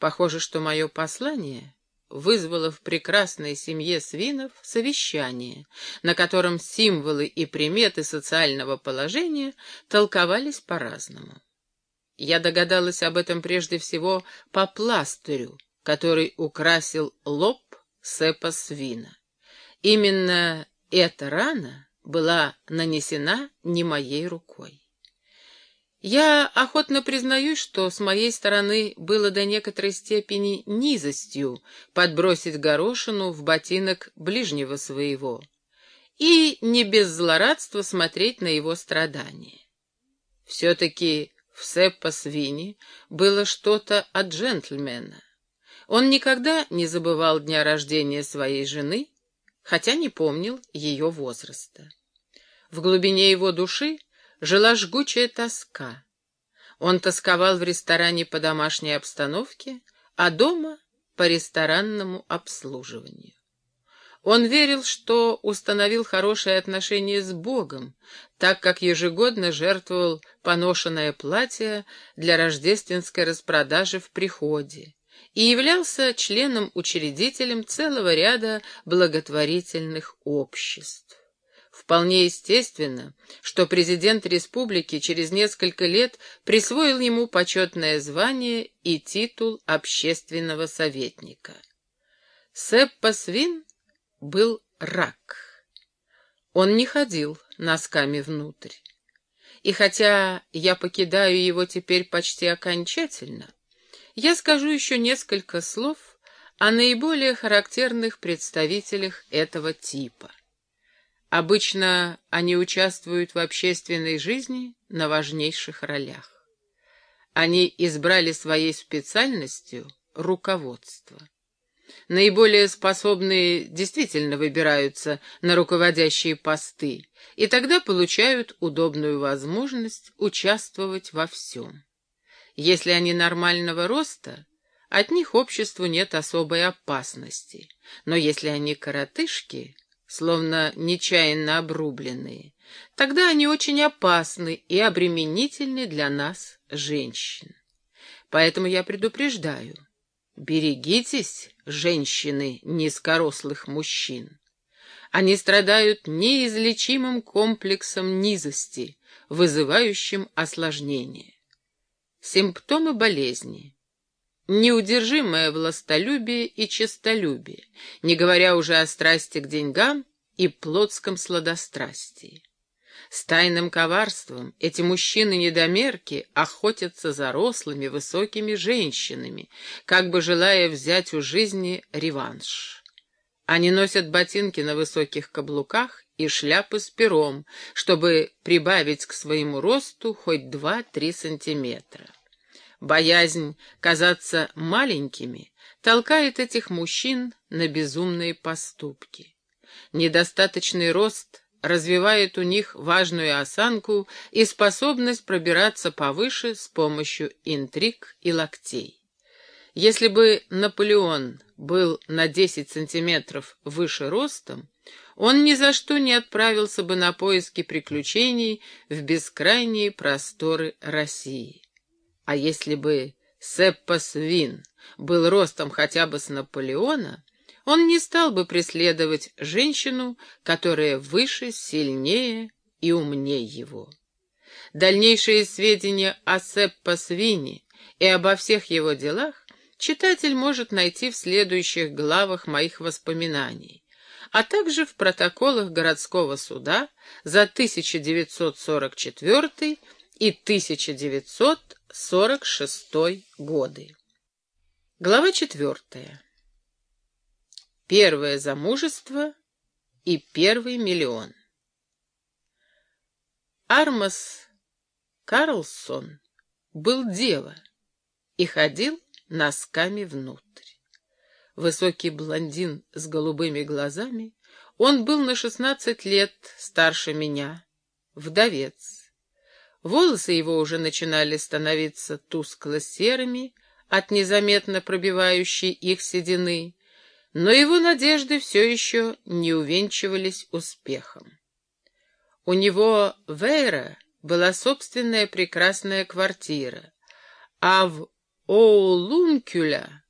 Похоже, что мое послание вызвало в прекрасной семье свинов совещание, на котором символы и приметы социального положения толковались по-разному. Я догадалась об этом прежде всего по пластырю, который украсил лоб Сепа Свина. Именно эта рана была нанесена не моей рукой. Я охотно признаюсь, что с моей стороны было до некоторой степени низостью подбросить горошину в ботинок ближнего своего и не без злорадства смотреть на его страдания. Все-таки в Сеппа Свини было что-то от джентльмена. Он никогда не забывал дня рождения своей жены, хотя не помнил ее возраста. В глубине его души жила жгучая тоска. Он тосковал в ресторане по домашней обстановке, а дома — по ресторанному обслуживанию. Он верил, что установил хорошие отношения с Богом, так как ежегодно жертвовал поношенное платье для рождественской распродажи в приходе и являлся членом-учредителем целого ряда благотворительных обществ. Вполне естественно, что президент республики через несколько лет присвоил ему почетное звание и титул общественного советника. Сеппа Свин был рак. Он не ходил носками внутрь. И хотя я покидаю его теперь почти окончательно, я скажу еще несколько слов о наиболее характерных представителях этого типа. Обычно они участвуют в общественной жизни на важнейших ролях. Они избрали своей специальностью руководство. Наиболее способные действительно выбираются на руководящие посты и тогда получают удобную возможность участвовать во всем. Если они нормального роста, от них обществу нет особой опасности, но если они коротышки, словно нечаянно обрубленные, тогда они очень опасны и обременительны для нас, женщин. Поэтому я предупреждаю, берегитесь, женщины низкорослых мужчин. Они страдают неизлечимым комплексом низости, вызывающим осложнение. Симптомы болезни неудержимое властолюбие и честолюбие, не говоря уже о страсти к деньгам и плотском сладострастии. С тайным коварством эти мужчины-недомерки охотятся за рослыми высокими женщинами, как бы желая взять у жизни реванш. Они носят ботинки на высоких каблуках и шляпы с пером, чтобы прибавить к своему росту хоть два-три сантиметра. Боязнь казаться маленькими толкает этих мужчин на безумные поступки. Недостаточный рост развивает у них важную осанку и способность пробираться повыше с помощью интриг и локтей. Если бы Наполеон был на 10 сантиметров выше ростом, он ни за что не отправился бы на поиски приключений в бескрайние просторы России. А если бы Сеппа Свин был ростом хотя бы с Наполеона, он не стал бы преследовать женщину, которая выше, сильнее и умнее его. Дальнейшие сведения о Сеппа Свине и обо всех его делах читатель может найти в следующих главах моих воспоминаний, а также в протоколах городского суда за 1944 и 1946 годы. Глава четвертая. Первое замужество и первый миллион. Армас Карлсон был дева и ходил носками внутрь. Высокий блондин с голубыми глазами, он был на шестнадцать лет старше меня, вдовец Волосы его уже начинали становиться тускло-серыми от незаметно пробивающей их седины, но его надежды все еще не увенчивались успехом. У него в Эйра была собственная прекрасная квартира, а в Оулункюля